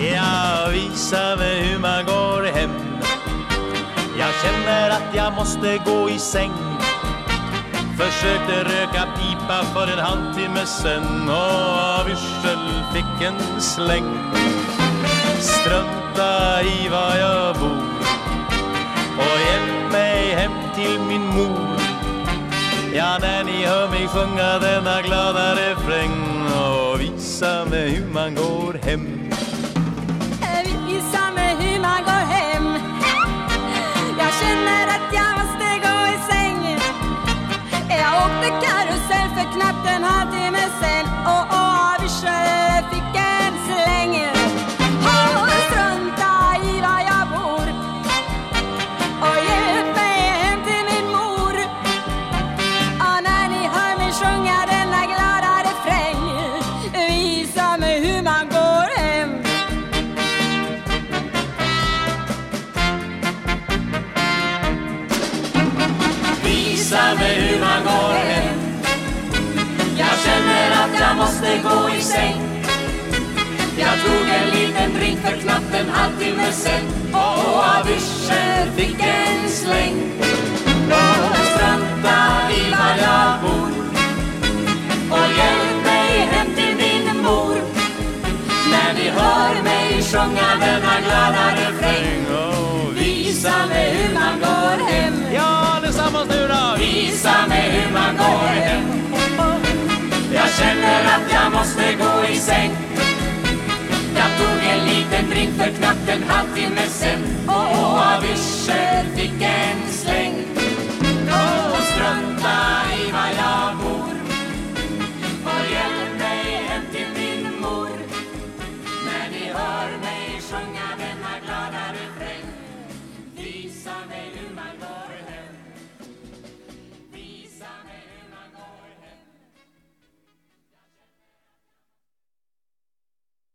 Ja, visa mig hur man går hem. Jag känner att jag måste gå i säng. Försökte röka pipa för en halvtimme sen. Och av yrsel fick en släng. Strunta i var jag bor. Och hjälp mig hem till min mor. Ja, när ni hör mig sjunga denna glada refräng Och visa mig hur man går hem. Halvtimme måste gå i säng. Jag tog en liten drink för knappt en halvtimme sen och av yrsel fick en släng. Strunta i var jag bor. Och hjälp mig hem till min mor. När ni hör mig sjunga denna glada refräng. Visa mig hur man går hem. Ja, allesammans nu då! Visa mig hur man går hem känner att jag måste gå i säng. Jag tog en liten drink för knappt en halvtimme sen. Och av yrsel fick en släng. Och strunta i var jag bor. Och hjälp mig hem till min mor. När ni hör mig sjunga denna glada refräng. Visa mig hur man går.